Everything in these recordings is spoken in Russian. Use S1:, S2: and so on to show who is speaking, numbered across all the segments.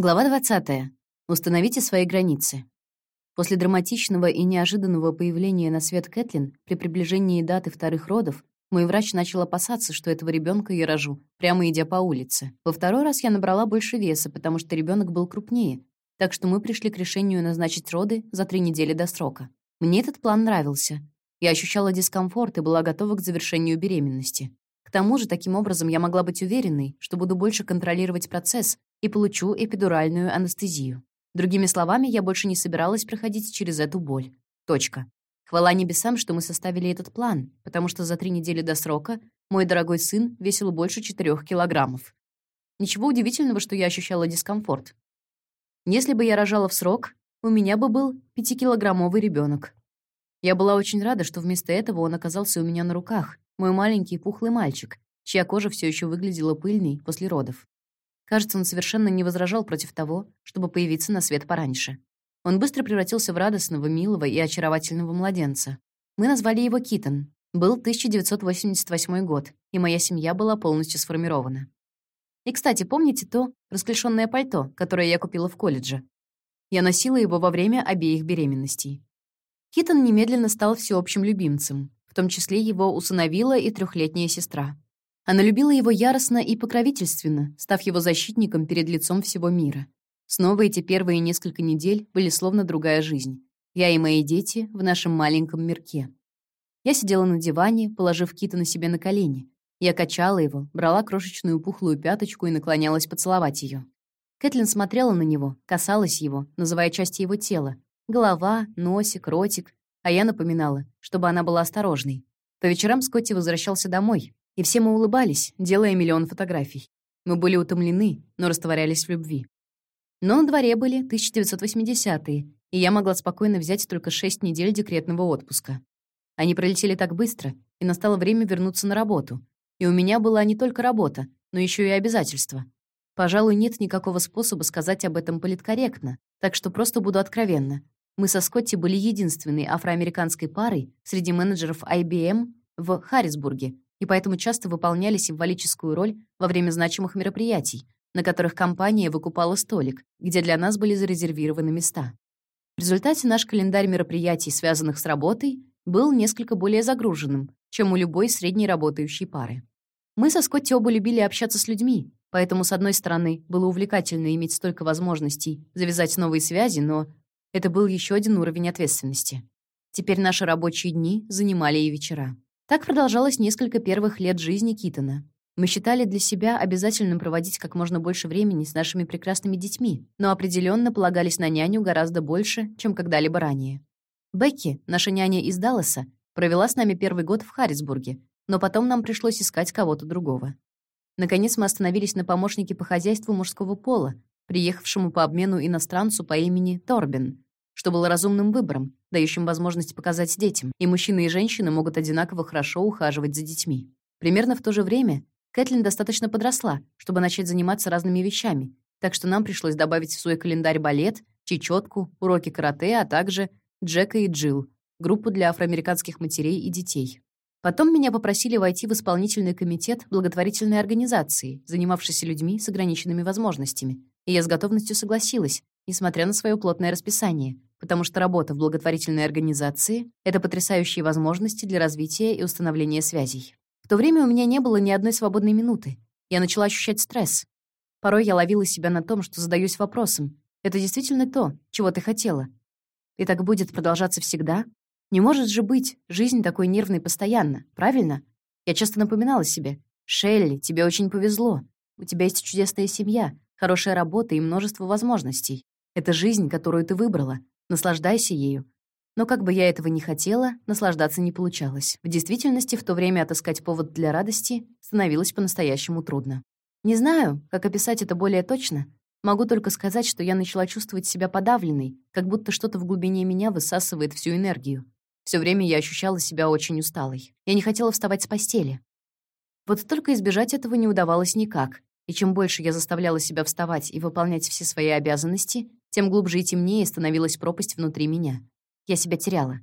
S1: Глава 20. Установите свои границы. После драматичного и неожиданного появления на свет Кэтлин при приближении даты вторых родов мой врач начал опасаться, что этого ребенка я рожу, прямо идя по улице. Во второй раз я набрала больше веса, потому что ребенок был крупнее, так что мы пришли к решению назначить роды за три недели до срока. Мне этот план нравился. Я ощущала дискомфорт и была готова к завершению беременности. К тому же, таким образом я могла быть уверенной, что буду больше контролировать процесс, и получу эпидуральную анестезию. Другими словами, я больше не собиралась проходить через эту боль. Точка. Хвала небесам, что мы составили этот план, потому что за три недели до срока мой дорогой сын весил больше четырех килограммов. Ничего удивительного, что я ощущала дискомфорт. Если бы я рожала в срок, у меня бы был пятикилограммовый ребенок. Я была очень рада, что вместо этого он оказался у меня на руках, мой маленький пухлый мальчик, чья кожа все еще выглядела пыльной после родов. Кажется, он совершенно не возражал против того, чтобы появиться на свет пораньше. Он быстро превратился в радостного, милого и очаровательного младенца. Мы назвали его Китон. Был 1988 год, и моя семья была полностью сформирована. И, кстати, помните то расклешённое пальто, которое я купила в колледже? Я носила его во время обеих беременностей. Китон немедленно стал всеобщим любимцем, том числе его усыновила и трехлетняя сестра. Она любила его яростно и покровительственно, став его защитником перед лицом всего мира. Снова эти первые несколько недель были словно другая жизнь. Я и мои дети в нашем маленьком мирке. Я сидела на диване, положив Кита на себе на колени. Я качала его, брала крошечную пухлую пяточку и наклонялась поцеловать ее. Кэтлин смотрела на него, касалась его, называя части его тела. Голова, носик, ротик. А я напоминала, чтобы она была осторожной. По вечерам Скотти возвращался домой, и все мы улыбались, делая миллион фотографий. Мы были утомлены, но растворялись в любви. Но на дворе были 1980-е, и я могла спокойно взять только 6 недель декретного отпуска. Они пролетели так быстро, и настало время вернуться на работу. И у меня была не только работа, но еще и обязательства. Пожалуй, нет никакого способа сказать об этом политкорректно, так что просто буду откровенна. Мы со Скотти были единственной афроамериканской парой среди менеджеров IBM в Харрисбурге, и поэтому часто выполняли символическую роль во время значимых мероприятий, на которых компания выкупала столик, где для нас были зарезервированы места. В результате наш календарь мероприятий, связанных с работой, был несколько более загруженным, чем у любой средней работающей пары. Мы со Скотти оба любили общаться с людьми, поэтому, с одной стороны, было увлекательно иметь столько возможностей завязать новые связи, но это был еще один уровень ответственности. Теперь наши рабочие дни занимали и вечера. Так продолжалось несколько первых лет жизни Китона. Мы считали для себя обязательным проводить как можно больше времени с нашими прекрасными детьми, но определенно полагались на няню гораздо больше, чем когда-либо ранее. Бекки, наша няня из Далласа, провела с нами первый год в Харрисбурге, но потом нам пришлось искать кого-то другого. Наконец мы остановились на помощнике по хозяйству мужского пола, приехавшему по обмену иностранцу по имени Торбин, что было разумным выбором, дающим возможность показать детям, и мужчины и женщины могут одинаково хорошо ухаживать за детьми. Примерно в то же время Кэтлин достаточно подросла, чтобы начать заниматься разными вещами, так что нам пришлось добавить в свой календарь балет, чечетку, уроки карате, а также Джека и Джилл, группу для афроамериканских матерей и детей. Потом меня попросили войти в исполнительный комитет благотворительной организации, занимавшейся людьми с ограниченными возможностями, и я с готовностью согласилась, несмотря на свое плотное расписание, потому что работа в благотворительной организации — это потрясающие возможности для развития и установления связей. В то время у меня не было ни одной свободной минуты. Я начала ощущать стресс. Порой я ловила себя на том, что задаюсь вопросом, это действительно то, чего ты хотела? И так будет продолжаться всегда? Не может же быть жизнь такой нервной постоянно, правильно? Я часто напоминала себе, «Шелли, тебе очень повезло. У тебя есть чудесная семья, хорошая работа и множество возможностей. Это жизнь, которую ты выбрала. Наслаждайся ею. Но как бы я этого ни хотела, наслаждаться не получалось. В действительности, в то время отыскать повод для радости становилось по-настоящему трудно. Не знаю, как описать это более точно. Могу только сказать, что я начала чувствовать себя подавленной, как будто что-то в глубине меня высасывает всю энергию. Все время я ощущала себя очень усталой. Я не хотела вставать с постели. Вот только избежать этого не удавалось никак. И чем больше я заставляла себя вставать и выполнять все свои обязанности, тем глубже и темнее становилась пропасть внутри меня. Я себя теряла.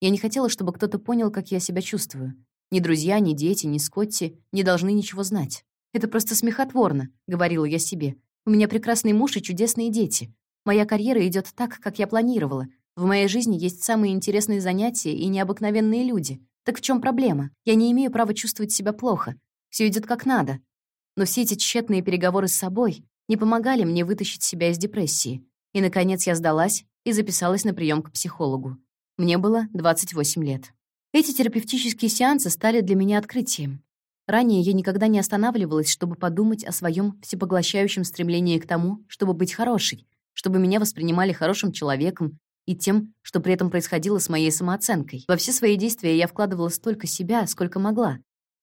S1: Я не хотела, чтобы кто-то понял, как я себя чувствую. Ни друзья, ни дети, ни Скотти не должны ничего знать. «Это просто смехотворно», — говорила я себе. У меня прекрасный муж и чудесные дети. Моя карьера идет так, как я планировала. В моей жизни есть самые интересные занятия и необыкновенные люди. Так в чем проблема? Я не имею права чувствовать себя плохо. Все идет как надо. Но все эти тщетные переговоры с собой не помогали мне вытащить себя из депрессии. И, наконец, я сдалась и записалась на прием к психологу. Мне было 28 лет. Эти терапевтические сеансы стали для меня открытием. Ранее я никогда не останавливалась, чтобы подумать о своем всепоглощающем стремлении к тому, чтобы быть хорошей, чтобы меня воспринимали хорошим человеком и тем, что при этом происходило с моей самооценкой. Во все свои действия я вкладывала столько себя, сколько могла.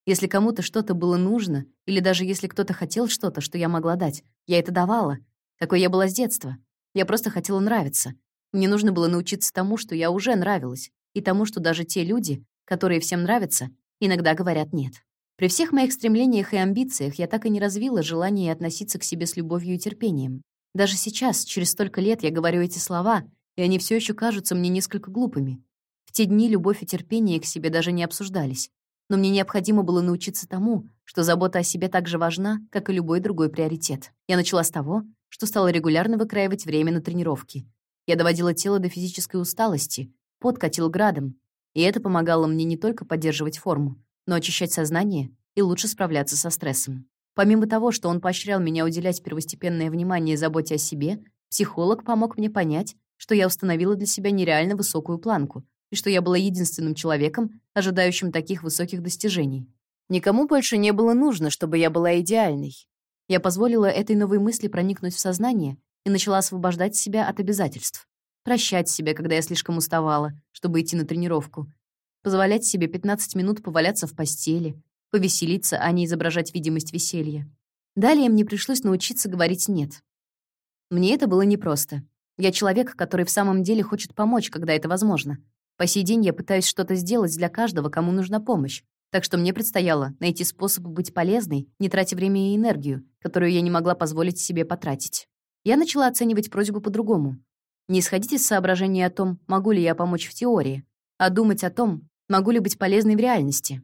S1: Если кому-то что-то было нужно, или даже если кто-то хотел что-то, что я могла дать, я это давала. Такой я была с детства. Я просто хотела нравиться. Мне нужно было научиться тому, что я уже нравилась, и тому, что даже те люди, которые всем нравятся, иногда говорят «нет». При всех моих стремлениях и амбициях я так и не развила желание относиться к себе с любовью и терпением. Даже сейчас, через столько лет, я говорю эти слова, и они все еще кажутся мне несколько глупыми. В те дни любовь и терпение к себе даже не обсуждались. Но мне необходимо было научиться тому, что забота о себе так же важна, как и любой другой приоритет. Я начала с того, что стала регулярно выкраивать время на тренировки, я доводила тело до физической усталости, пот катил градом, и это помогало мне не только поддерживать форму, но очищать сознание и лучше справляться со стрессом. Помимо того, что он поощрял меня уделять первостепенное внимание заботе о себе, психолог помог мне понять, что я установила для себя нереально высокую планку и что я была единственным человеком, ожидающим таких высоких достижений. Никому больше не было нужно, чтобы я была идеальной. Я позволила этой новой мысли проникнуть в сознание и начала освобождать себя от обязательств. Прощать себя, когда я слишком уставала, чтобы идти на тренировку. Позволять себе 15 минут поваляться в постели, повеселиться, а не изображать видимость веселья. Далее мне пришлось научиться говорить «нет». Мне это было непросто. Я человек, который в самом деле хочет помочь, когда это возможно. По сей день я пытаюсь что-то сделать для каждого, кому нужна помощь. Так что мне предстояло найти способ быть полезной, не тратя время и энергию, которую я не могла позволить себе потратить. Я начала оценивать просьбу по-другому. Не исходить из соображения о том, могу ли я помочь в теории, а думать о том, могу ли быть полезной в реальности.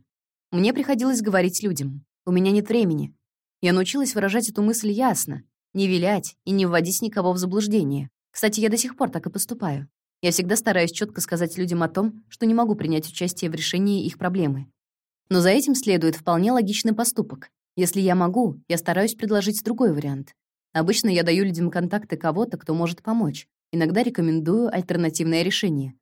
S1: Мне приходилось говорить людям. У меня нет времени. Я научилась выражать эту мысль ясно, не вилять и не вводить никого в заблуждение. Кстати, я до сих пор так и поступаю. Я всегда стараюсь четко сказать людям о том, что не могу принять участие в решении их проблемы. Но за этим следует вполне логичный поступок. Если я могу, я стараюсь предложить другой вариант. Обычно я даю людям контакты кого-то, кто может помочь. Иногда рекомендую альтернативное решение.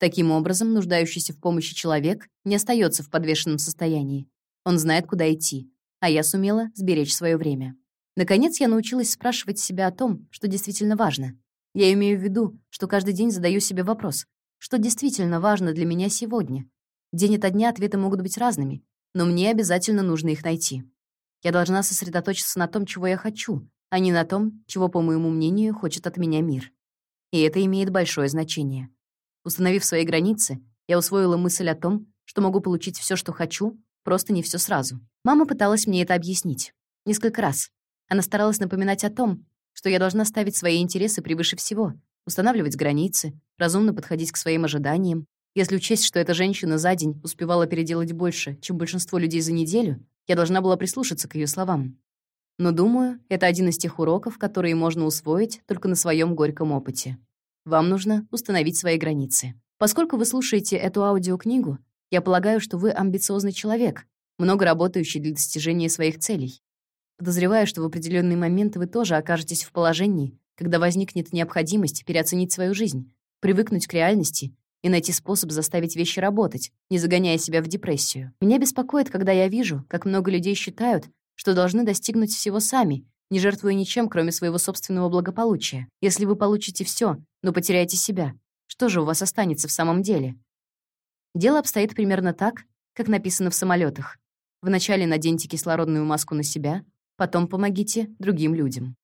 S1: Таким образом, нуждающийся в помощи человек не остается в подвешенном состоянии. Он знает, куда идти. А я сумела сберечь свое время. Наконец, я научилась спрашивать себя о том, что действительно важно. Я имею в виду, что каждый день задаю себе вопрос, что действительно важно для меня сегодня. День ото дня ответы могут быть разными, но мне обязательно нужно их найти. Я должна сосредоточиться на том, чего я хочу, а не на том, чего, по моему мнению, хочет от меня мир. И это имеет большое значение. Установив свои границы, я усвоила мысль о том, что могу получить все, что хочу, просто не все сразу. Мама пыталась мне это объяснить. Несколько раз. Она старалась напоминать о том, что я должна ставить свои интересы превыше всего, устанавливать границы, разумно подходить к своим ожиданиям. Если учесть, что эта женщина за день успевала переделать больше, чем большинство людей за неделю, я должна была прислушаться к ее словам. Но, думаю, это один из тех уроков, которые можно усвоить только на своем горьком опыте. Вам нужно установить свои границы. Поскольку вы слушаете эту аудиокнигу, я полагаю, что вы амбициозный человек, много работающий для достижения своих целей. Подозреваю, что в определенный момент вы тоже окажетесь в положении, когда возникнет необходимость переоценить свою жизнь, привыкнуть к реальности и найти способ заставить вещи работать, не загоняя себя в депрессию. Меня беспокоит, когда я вижу, как много людей считают, что должны достигнуть всего сами, не жертвуя ничем, кроме своего собственного благополучия. Если вы получите все, но потеряете себя, что же у вас останется в самом деле? Дело обстоит примерно так, как написано в самолетах. Вначале наденьте кислородную маску на себя, потом помогите другим людям.